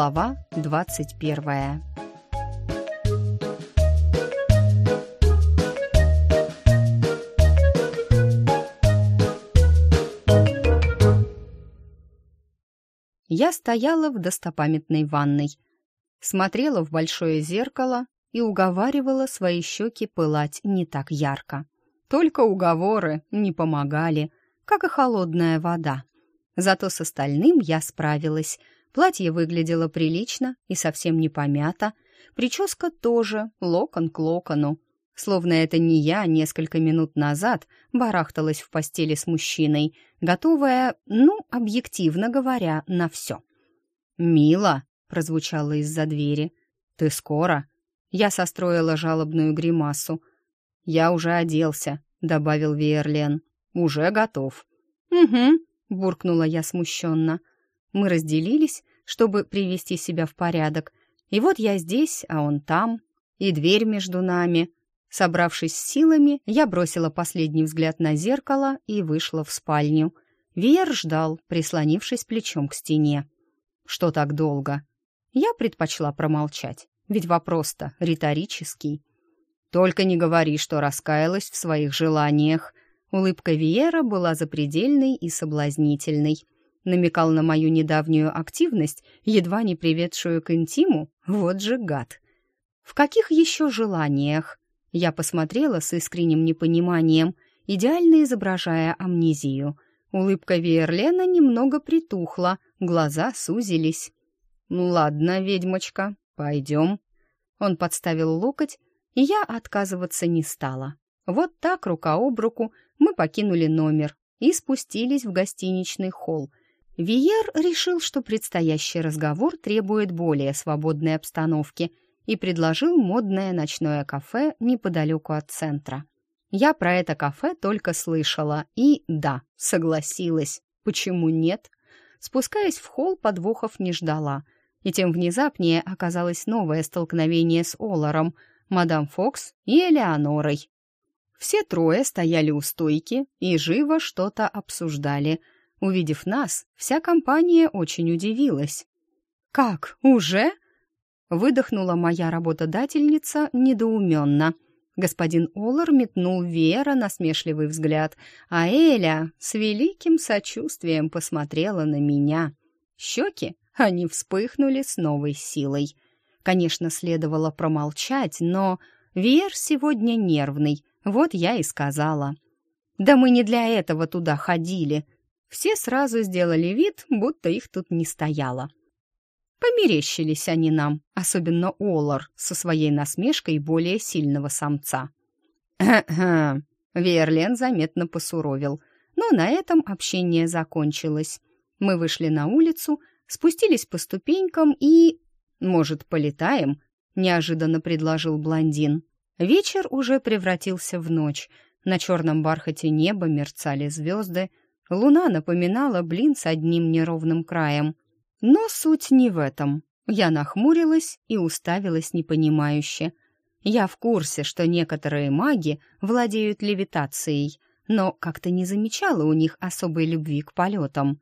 Глава двадцать первая. Я стояла в достопамятной ванной, смотрела в большое зеркало и уговаривала свои щеки пылать не так ярко. Только уговоры не помогали, как и холодная вода. Зато с остальным я справилась. Платье выглядело прилично и совсем не помято. Прическа тоже, локон к локону. Словно это не я несколько минут назад барахталась в постели с мужчиной, готовая, ну, объективно говоря, на все. «Мила!» — прозвучало из-за двери. «Ты скоро?» Я состроила жалобную гримасу. «Я уже оделся», — добавил Верлен. «Уже готов». «Угу», — буркнула я смущенно. Мы разделились, чтобы привести себя в порядок. И вот я здесь, а он там, и дверь между нами. Собравшись с силами, я бросила последний взгляд на зеркало и вышла в спальню. Веер ждал, прислонившись плечом к стене. «Что так долго?» Я предпочла промолчать, ведь вопрос-то риторический. «Только не говори, что раскаялась в своих желаниях». Улыбка Виера была запредельной и соблазнительной. Намекал на мою недавнюю активность, едва не приведшую к интиму. Вот же гад. «В каких еще желаниях?» Я посмотрела с искренним непониманием, идеально изображая амнезию. Улыбка Виерлена немного притухла, глаза сузились. «Ну ладно, ведьмочка, пойдем». Он подставил локоть, и я отказываться не стала. Вот так, рука об руку, мы покинули номер и спустились в гостиничный холл. Виер решил, что предстоящий разговор требует более свободной обстановки и предложил модное ночное кафе неподалеку от центра. Я про это кафе только слышала и, да, согласилась. Почему нет? Спускаясь в холл, подвохов не ждала. И тем внезапнее оказалось новое столкновение с Оларом — мадам Фокс и Элеонорой. Все трое стояли у стойки и живо что-то обсуждали. Увидев нас, вся компания очень удивилась. «Как, уже?» — выдохнула моя работодательница недоуменно. Господин Оллар метнул Вера насмешливый взгляд, а Эля с великим сочувствием посмотрела на меня. Щеки, они вспыхнули с новой силой — Конечно, следовало промолчать, но Вер сегодня нервный, вот я и сказала. Да мы не для этого туда ходили. Все сразу сделали вид, будто их тут не стояло. Померещились они нам, особенно Олар со своей насмешкой более сильного самца. Верлен заметно посуровил, но на этом общение закончилось. Мы вышли на улицу, спустились по ступенькам и... «Может, полетаем?» — неожиданно предложил блондин. Вечер уже превратился в ночь. На черном бархате неба мерцали звезды. Луна напоминала блин с одним неровным краем. Но суть не в этом. Я нахмурилась и уставилась непонимающе. Я в курсе, что некоторые маги владеют левитацией, но как-то не замечала у них особой любви к полетам.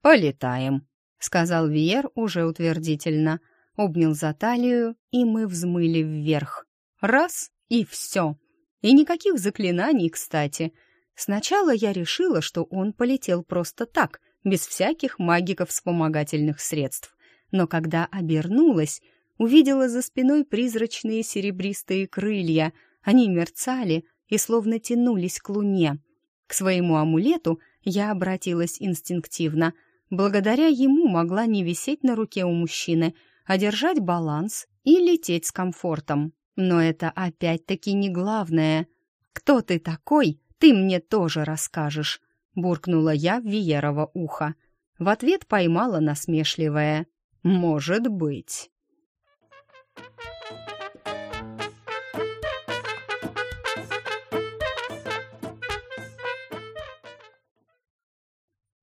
«Полетаем», сказал Виер уже утвердительно, обнял за талию, и мы взмыли вверх. Раз — и все. И никаких заклинаний, кстати. Сначала я решила, что он полетел просто так, без всяких магиков-вспомогательных средств. Но когда обернулась, увидела за спиной призрачные серебристые крылья. Они мерцали и словно тянулись к луне. К своему амулету я обратилась инстинктивно — Благодаря ему могла не висеть на руке у мужчины, а держать баланс и лететь с комфортом. Но это опять-таки не главное. «Кто ты такой, ты мне тоже расскажешь», — буркнула я в Виерово ухо. В ответ поймала насмешливое «Может быть».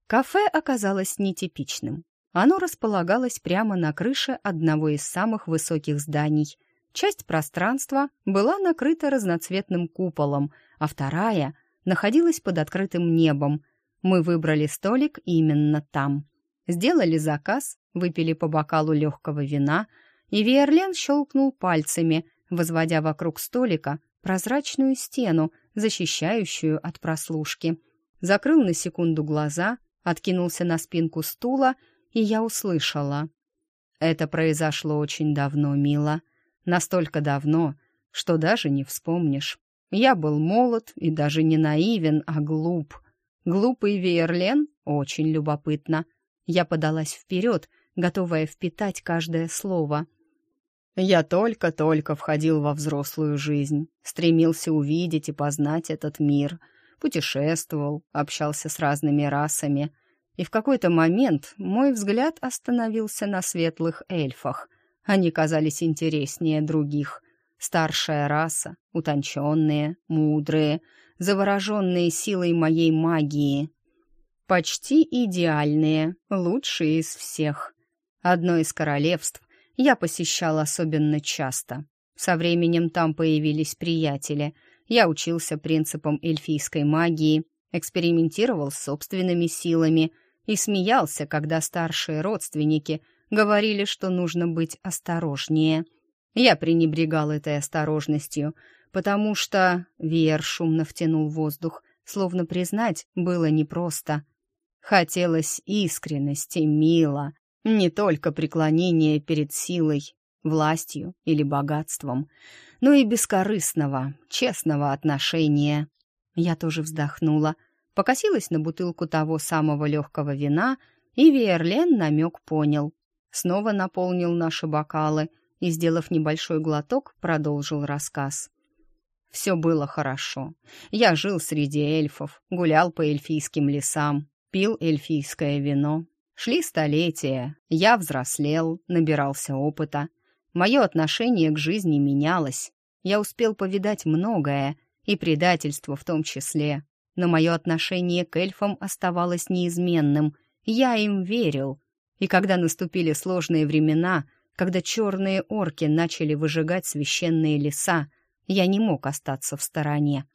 Кафе оказалось нетипичным. Оно располагалось прямо на крыше одного из самых высоких зданий. Часть пространства была накрыта разноцветным куполом, а вторая находилась под открытым небом. Мы выбрали столик именно там. Сделали заказ выпили по бокалу легкого вина, и Виерлен щелкнул пальцами, возводя вокруг столика прозрачную стену, защищающую от прослушки. Закрыл на секунду глаза, откинулся на спинку стула, и я услышала. Это произошло очень давно, мила. Настолько давно, что даже не вспомнишь. Я был молод и даже не наивен, а глуп. Глупый Вейерлен очень любопытно. Я подалась вперед, готовая впитать каждое слово. Я только-только входил во взрослую жизнь, стремился увидеть и познать этот мир, путешествовал, общался с разными расами. И в какой-то момент мой взгляд остановился на светлых эльфах. Они казались интереснее других. Старшая раса, утонченные, мудрые, завороженные силой моей магии. Почти идеальные, лучшие из всех. Одно из королевств я посещал особенно часто. Со временем там появились приятели. Я учился принципам эльфийской магии, экспериментировал с собственными силами и смеялся, когда старшие родственники говорили, что нужно быть осторожнее. Я пренебрегал этой осторожностью, потому что Вер шумно втянул воздух, словно признать было непросто. Хотелось искренности, мило, не только преклонения перед силой, властью или богатством, но и бескорыстного, честного отношения. Я тоже вздохнула, покосилась на бутылку того самого легкого вина, и Виерлен намек понял. Снова наполнил наши бокалы и, сделав небольшой глоток, продолжил рассказ. Все было хорошо. Я жил среди эльфов, гулял по эльфийским лесам, пил эльфийское вино. Шли столетия, я взрослел, набирался опыта. Мое отношение к жизни менялось. Я успел повидать многое, и предательство в том числе. Но мое отношение к эльфам оставалось неизменным. Я им верил. И когда наступили сложные времена, когда черные орки начали выжигать священные леса, я не мог остаться в стороне.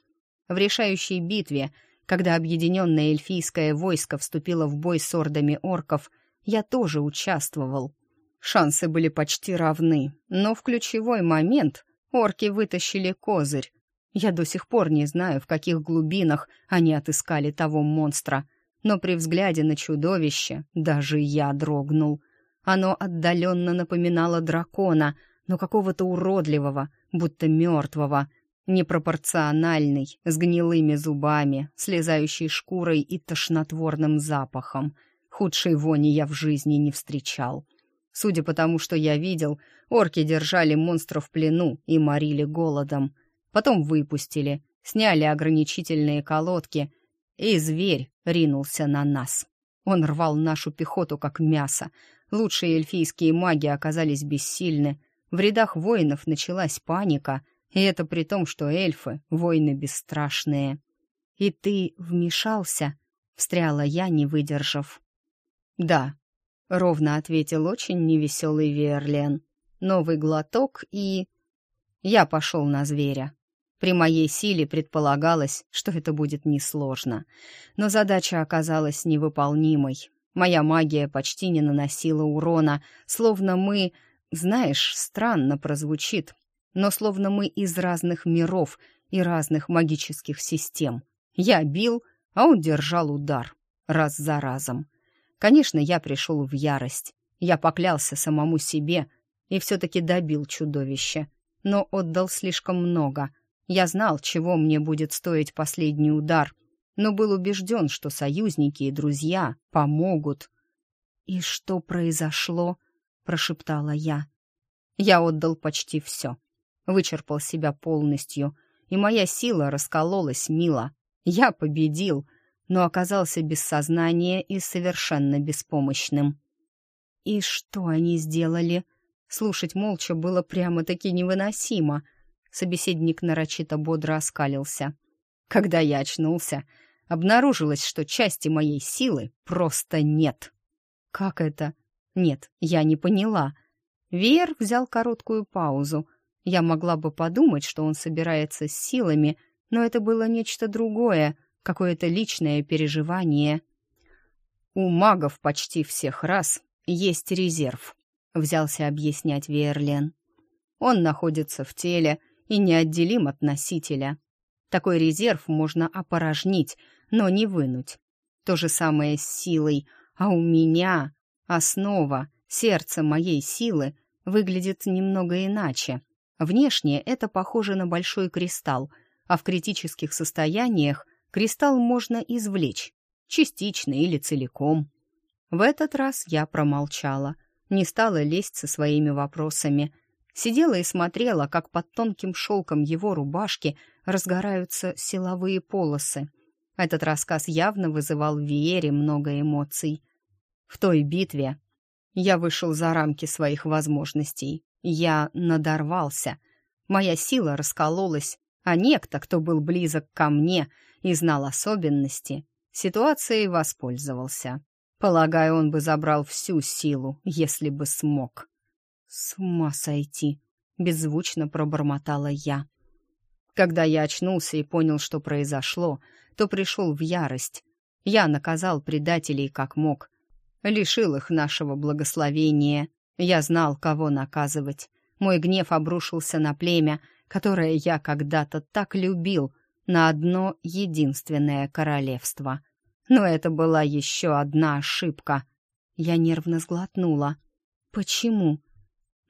В решающей битве, когда объединенное эльфийское войско вступило в бой с ордами орков, я тоже участвовал. Шансы были почти равны, но в ключевой момент орки вытащили козырь. Я до сих пор не знаю, в каких глубинах они отыскали того монстра, но при взгляде на чудовище даже я дрогнул. Оно отдаленно напоминало дракона, но какого-то уродливого, будто мертвого, непропорциональный, с гнилыми зубами, слезающей шкурой и тошнотворным запахом. Худшей вони я в жизни не встречал. Судя по тому, что я видел, орки держали монстра в плену и морили голодом. Потом выпустили, сняли ограничительные колодки, и зверь ринулся на нас. Он рвал нашу пехоту, как мясо. Лучшие эльфийские маги оказались бессильны, в рядах воинов началась паника, и это при том, что эльфы — воины бесстрашные. «И ты вмешался?» — встряла я, не выдержав. «Да», — ровно ответил очень невеселый Верлен. «Новый глоток и...» Я пошел на зверя. При моей силе предполагалось, что это будет несложно. Но задача оказалась невыполнимой. Моя магия почти не наносила урона, словно мы знаешь, странно прозвучит, но словно мы из разных миров и разных магических систем. Я бил, а он держал удар, раз за разом. Конечно, я пришел в ярость. Я поклялся самому себе и все-таки добил чудовище, но отдал слишком много. Я знал, чего мне будет стоить последний удар, но был убежден, что союзники и друзья помогут. «И что произошло?» прошептала я. Я отдал почти все. Вычерпал себя полностью, и моя сила раскололась мило. Я победил, но оказался без сознания и совершенно беспомощным. И что они сделали? Слушать молча было прямо-таки невыносимо. Собеседник нарочито бодро оскалился. Когда я очнулся, обнаружилось, что части моей силы просто нет. Как это? Нет, я не поняла. Веер взял короткую паузу. Я могла бы подумать, что он собирается с силами, но это было нечто другое, какое-то личное переживание. У магов почти всех раз есть резерв», — взялся объяснять Верлен. «Он находится в теле и неотделим от носителя. Такой резерв можно опорожнить, но не вынуть. То же самое с силой, а у меня основа, сердце моей силы выглядит немного иначе. Внешне это похоже на большой кристалл, а в критических состояниях кристалл можно извлечь, частично или целиком. В этот раз я промолчала, не стала лезть со своими вопросами. Сидела и смотрела, как под тонким шелком его рубашки разгораются силовые полосы. Этот рассказ явно вызывал в Виере много эмоций. В той битве я вышел за рамки своих возможностей. Я надорвался. Моя сила раскололась, а некто, кто был близок ко мне и знал особенности, ситуацией воспользовался. Полагаю, он бы забрал всю силу, если бы смог. «С ума сойти!» — беззвучно пробормотала я. Когда я очнулся и понял, что произошло, то пришел в ярость. Я наказал предателей как мог, лишил их нашего благословения. Я знал, кого наказывать. Мой гнев обрушился на племя, которое я когда-то так любил, на одно единственное королевство. Но это была еще одна ошибка. Я нервно сглотнула. Почему?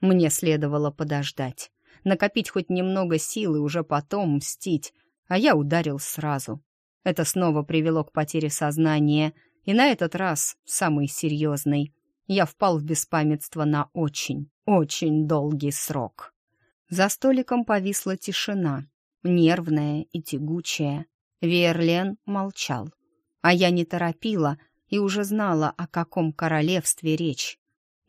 Мне следовало подождать, накопить хоть немного сил и уже потом мстить, а я ударил сразу. Это снова привело к потере сознания, и на этот раз самый серьезный. Я впал в беспамятство на очень, очень долгий срок. За столиком повисла тишина, нервная и тягучая. Верлен молчал а я не торопила и уже знала, о каком королевстве речь.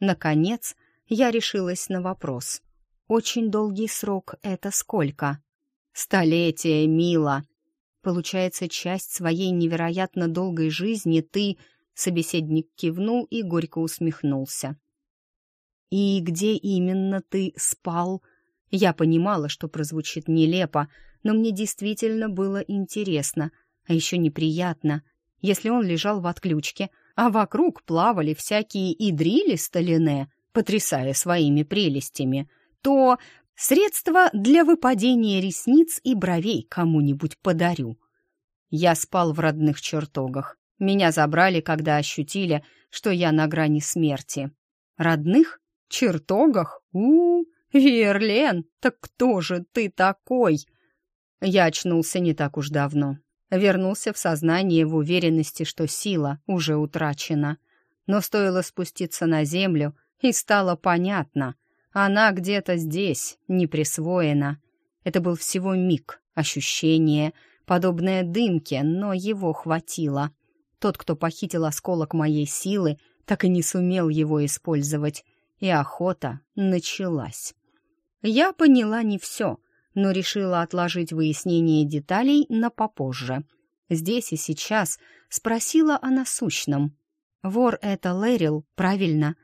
Наконец, я решилась на вопрос. «Очень долгий срок — это сколько?» «Столетие, мила!» «Получается, часть своей невероятно долгой жизни ты...» Собеседник кивнул и горько усмехнулся. «И где именно ты спал?» Я понимала, что прозвучит нелепо, но мне действительно было интересно, а еще неприятно если он лежал в отключке, а вокруг плавали всякие идрили сталине, потрясая своими прелестями, то средства для выпадения ресниц и бровей кому-нибудь подарю. Я спал в родных чертогах. Меня забрали, когда ощутили, что я на грани смерти. Родных? Чертогах? у, -у, -у Верлен, так кто же ты такой? Я очнулся не так уж давно, вернулся в сознание в уверенности, что сила уже утрачена. Но стоило спуститься на землю, и стало понятно, она где-то здесь, не присвоена. Это был всего миг, ощущение, подобное дымке, но его хватило. Тот, кто похитил осколок моей силы, так и не сумел его использовать, и охота началась. Я поняла не все — но решила отложить выяснение деталей на попозже. Здесь и сейчас спросила о насущном. «Вор — это Лэрил, правильно?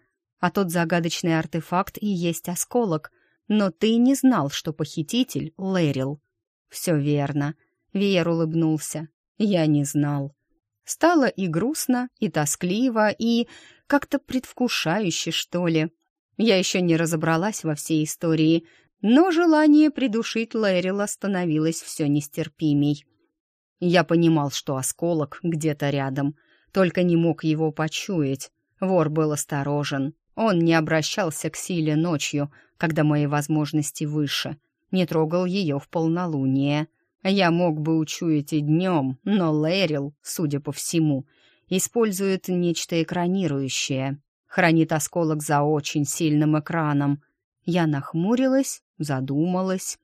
А тот загадочный артефакт и есть осколок. Но ты не знал, что похититель — Лэрил». «Все верно», — Веер улыбнулся. «Я не знал». Стало и грустно, и тоскливо, и как-то предвкушающе, что ли. Я еще не разобралась во всей истории, но желание придушить Лэрила становилось все нестерпимей. Я понимал, что осколок где-то рядом, только не мог его почуять. Вор был осторожен. Он не обращался к силе ночью, когда мои возможности выше, не трогал ее в полнолуние. Я мог бы учуять и днем, но Лэрил, судя по всему, использует нечто экранирующее, хранит осколок за очень сильным экраном. Я нахмурилась задумалась.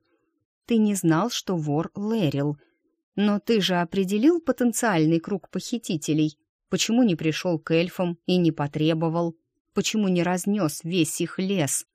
Ты не знал, что вор Лэрил. Но ты же определил потенциальный круг похитителей. Почему не пришел к эльфам и не потребовал? Почему не разнес весь их лес?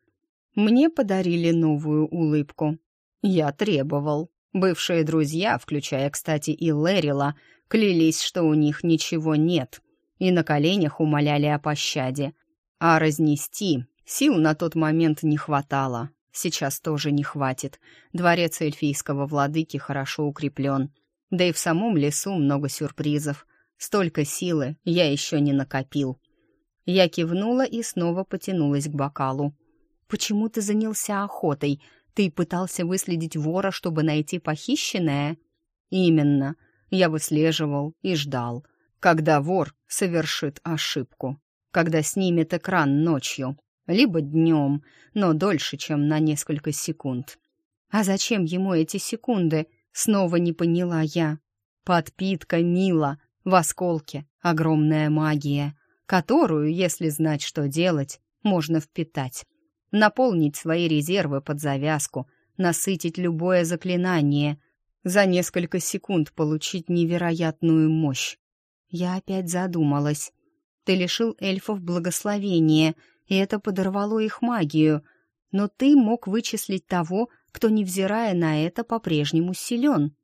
Мне подарили новую улыбку. Я требовал. Бывшие друзья, включая, кстати, и Лэрила, клялись, что у них ничего нет, и на коленях умоляли о пощаде. А разнести сил на тот момент не хватало. Сейчас тоже не хватит. Дворец эльфийского владыки хорошо укреплен. Да и в самом лесу много сюрпризов. Столько силы я еще не накопил. Я кивнула и снова потянулась к бокалу. «Почему ты занялся охотой? Ты пытался выследить вора, чтобы найти похищенное?» «Именно. Я выслеживал и ждал, когда вор совершит ошибку, когда снимет экран ночью, либо днем, но дольше, чем на несколько секунд». «А зачем ему эти секунды?» Снова не поняла я. «Подпитка Мила в осколке, огромная магия» которую, если знать, что делать, можно впитать. Наполнить свои резервы под завязку, насытить любое заклинание, за несколько секунд получить невероятную мощь. Я опять задумалась. Ты лишил эльфов благословения, и это подорвало их магию, но ты мог вычислить того, кто, невзирая на это, по-прежнему силен.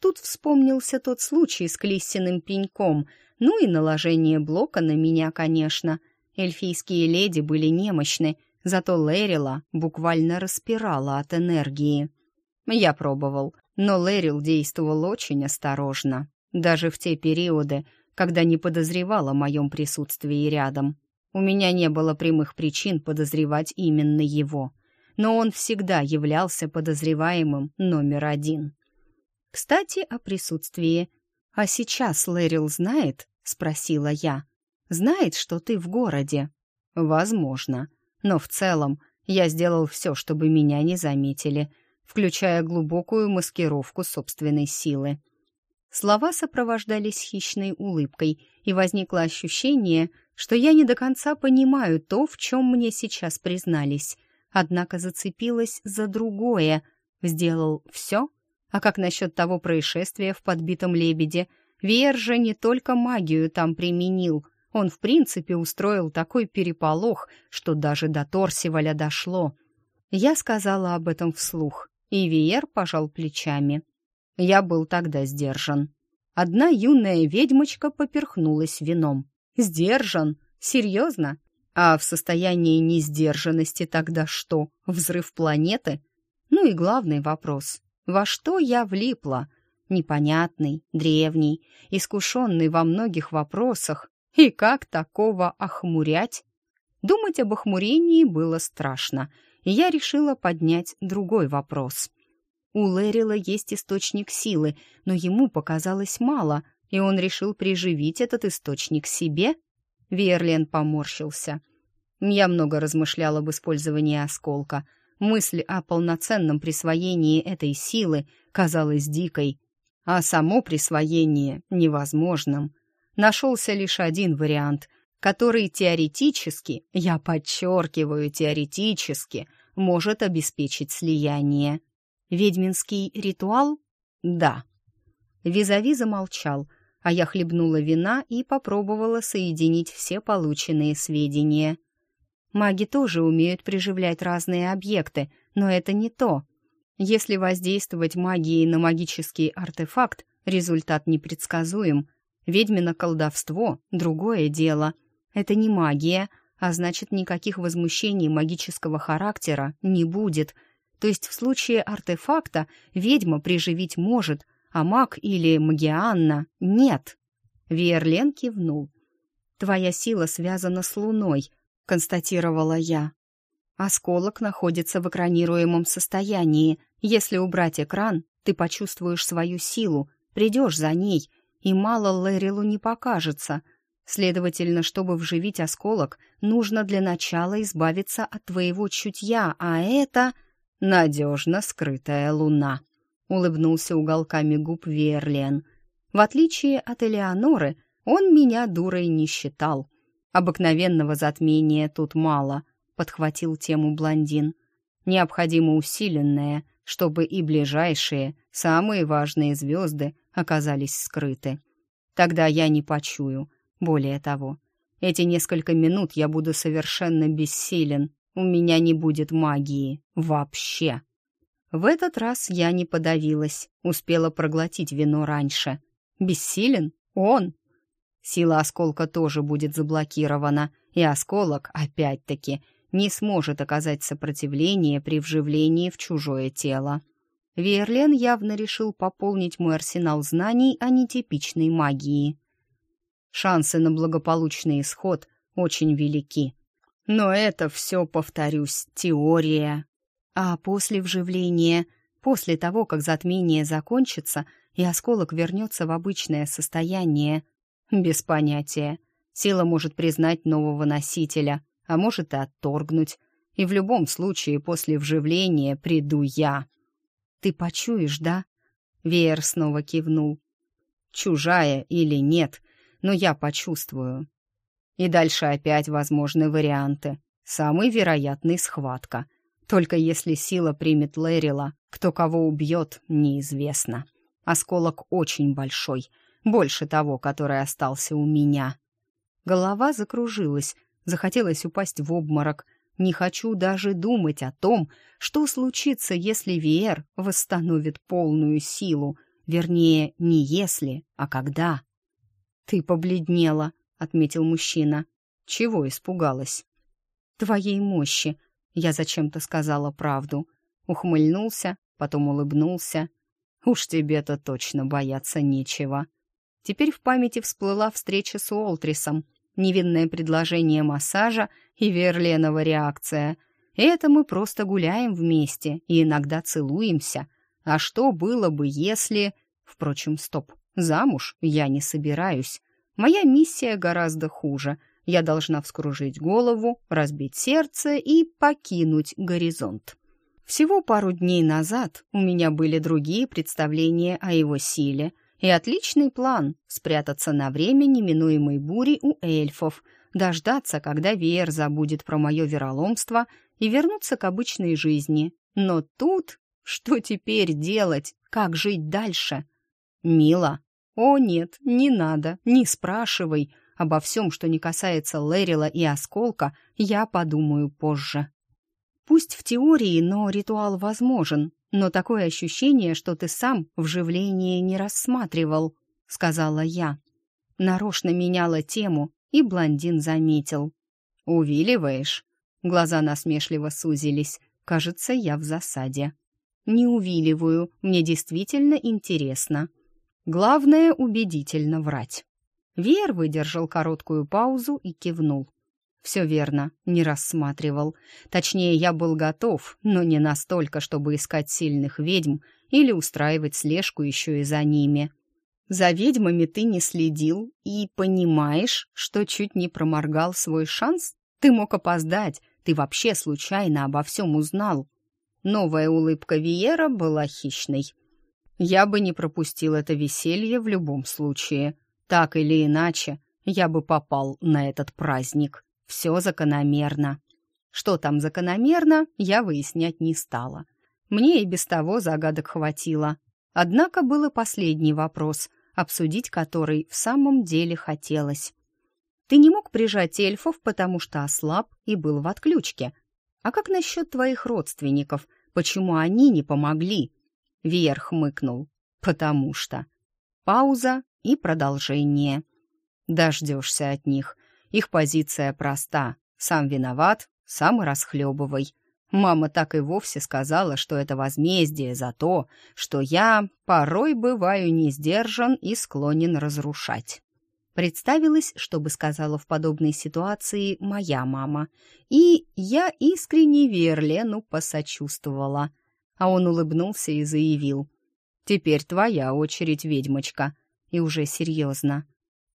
Тут вспомнился тот случай с Клиссиным пеньком — ну и наложение блока на меня, конечно. Эльфийские леди были немощны, зато Лэрила буквально распирала от энергии. Я пробовал, но Лэрил действовал очень осторожно, даже в те периоды, когда не подозревал о моем присутствии рядом. У меня не было прямых причин подозревать именно его, но он всегда являлся подозреваемым номер один. Кстати, о присутствии. «А сейчас Лэрил знает?» — спросила я. «Знает, что ты в городе?» «Возможно. Но в целом я сделал все, чтобы меня не заметили, включая глубокую маскировку собственной силы». Слова сопровождались хищной улыбкой, и возникло ощущение, что я не до конца понимаю то, в чем мне сейчас признались. Однако зацепилась за другое. Сделал все, а как насчет того происшествия в подбитом лебеде? Веер же не только магию там применил. Он, в принципе, устроил такой переполох, что даже до Торсиваля дошло. Я сказала об этом вслух, и Веер пожал плечами. Я был тогда сдержан. Одна юная ведьмочка поперхнулась вином. «Сдержан? Серьезно? А в состоянии несдержанности тогда что, взрыв планеты? Ну и главный вопрос. Во что я влипла? Непонятный, древний, искушенный во многих вопросах. И как такого охмурять? Думать об охмурении было страшно, и я решила поднять другой вопрос. У Лэрила есть источник силы, но ему показалось мало, и он решил приживить этот источник себе. Верлен поморщился. Я много размышляла об использовании осколка — Мысль о полноценном присвоении этой силы казалась дикой, а само присвоение — невозможным. Нашелся лишь один вариант, который теоретически, я подчеркиваю, теоретически, может обеспечить слияние. Ведьминский ритуал? Да. Визави замолчал, а я хлебнула вина и попробовала соединить все полученные сведения. Маги тоже умеют приживлять разные объекты, но это не то. Если воздействовать магией на магический артефакт, результат непредсказуем. Ведьмино колдовство — другое дело. Это не магия, а значит, никаких возмущений магического характера не будет. То есть в случае артефакта ведьма приживить может, а маг или магианна — нет. Верлен кивнул. «Твоя сила связана с луной», констатировала я. Осколок находится в экранируемом состоянии. Если убрать экран, ты почувствуешь свою силу, придешь за ней, и мало Лэрилу не покажется. Следовательно, чтобы вживить осколок, нужно для начала избавиться от твоего чутья, а это надежно скрытая луна. Улыбнулся уголками губ Верлен. В отличие от Элеоноры, он меня дурой не считал — Обыкновенного затмения тут мало, подхватил тему блондин. Необходимо усиленное, чтобы и ближайшие, самые важные звезды оказались скрыты. Тогда я не почую. Более того, эти несколько минут я буду совершенно бессилен. У меня не будет магии. Вообще. В этот раз я не подавилась, успела проглотить вино раньше. Бессилен? Он? Сила осколка тоже будет заблокирована, и осколок, опять-таки, не сможет оказать сопротивление при вживлении в чужое тело. Верлен явно решил пополнить мой арсенал знаний о нетипичной магии. Шансы на благополучный исход очень велики. Но это все, повторюсь, теория. А после вживления, после того, как затмение закончится и осколок вернется в обычное состояние, без понятия. Сила может признать нового носителя, а может и отторгнуть. И в любом случае после вживления приду я. «Ты почуешь, да?» Веер снова кивнул. «Чужая или нет, но я почувствую. И дальше опять возможны варианты. Самый вероятный — схватка. Только если сила примет Лэрила, кто кого убьет, неизвестно. Осколок очень большой, больше того, который остался у меня. Голова закружилась, захотелось упасть в обморок. Не хочу даже думать о том, что случится, если Виер восстановит полную силу. Вернее, не если, а когда. «Ты побледнела», — отметил мужчина. «Чего испугалась?» «Твоей мощи», — я зачем-то сказала правду. Ухмыльнулся, потом улыбнулся. «Уж тебе-то точно бояться нечего». Теперь в памяти всплыла встреча с Уолтрисом, невинное предложение массажа и Верленова реакция. Это мы просто гуляем вместе и иногда целуемся. А что было бы, если... Впрочем, стоп, замуж я не собираюсь. Моя миссия гораздо хуже. Я должна вскружить голову, разбить сердце и покинуть горизонт. Всего пару дней назад у меня были другие представления о его силе и отличный план — спрятаться на время неминуемой бури у эльфов, дождаться, когда Веер забудет про мое вероломство и вернуться к обычной жизни. Но тут... Что теперь делать? Как жить дальше? Мила, «О, нет, не надо, не спрашивай. Обо всем, что не касается Лэрила и Осколка, я подумаю позже». Пусть в теории, но ритуал возможен, но такое ощущение, что ты сам вживление не рассматривал, сказала я. Нарочно меняла тему, и блондин заметил. «Увиливаешь?» Глаза насмешливо сузились. «Кажется, я в засаде». «Не увиливаю, мне действительно интересно», Главное — убедительно врать. Вер выдержал короткую паузу и кивнул. Все верно, не рассматривал. Точнее, я был готов, но не настолько, чтобы искать сильных ведьм или устраивать слежку еще и за ними. За ведьмами ты не следил и понимаешь, что чуть не проморгал свой шанс? Ты мог опоздать, ты вообще случайно обо всем узнал. Новая улыбка Виера была хищной — я бы не пропустил это веселье в любом случае. Так или иначе, я бы попал на этот праздник. Все закономерно. Что там закономерно, я выяснять не стала. Мне и без того загадок хватило. Однако был и последний вопрос, обсудить который в самом деле хотелось. Ты не мог прижать эльфов, потому что ослаб и был в отключке. А как насчет твоих родственников? Почему они не помогли? Вверх мыкнул. «Потому что...» Пауза и продолжение. Дождешься от них. Их позиция проста. Сам виноват, сам и расхлебывай. Мама так и вовсе сказала, что это возмездие за то, что я порой бываю не сдержан и склонен разрушать. Представилось, что бы сказала в подобной ситуации моя мама. И я искренне Верлену посочувствовала — а он улыбнулся и заявил. «Теперь твоя очередь, ведьмочка». И уже серьезно.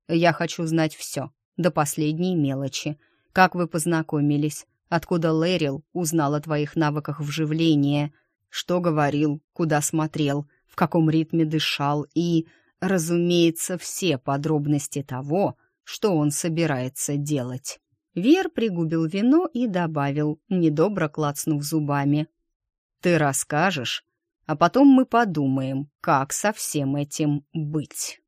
«Я хочу знать все, до последней мелочи. Как вы познакомились? Откуда Лэрил узнал о твоих навыках вживления? Что говорил? Куда смотрел? В каком ритме дышал? И, разумеется, все подробности того, что он собирается делать». Вер пригубил вино и добавил, недобро клацнув зубами. Ты расскажешь, а потом мы подумаем, как со всем этим быть.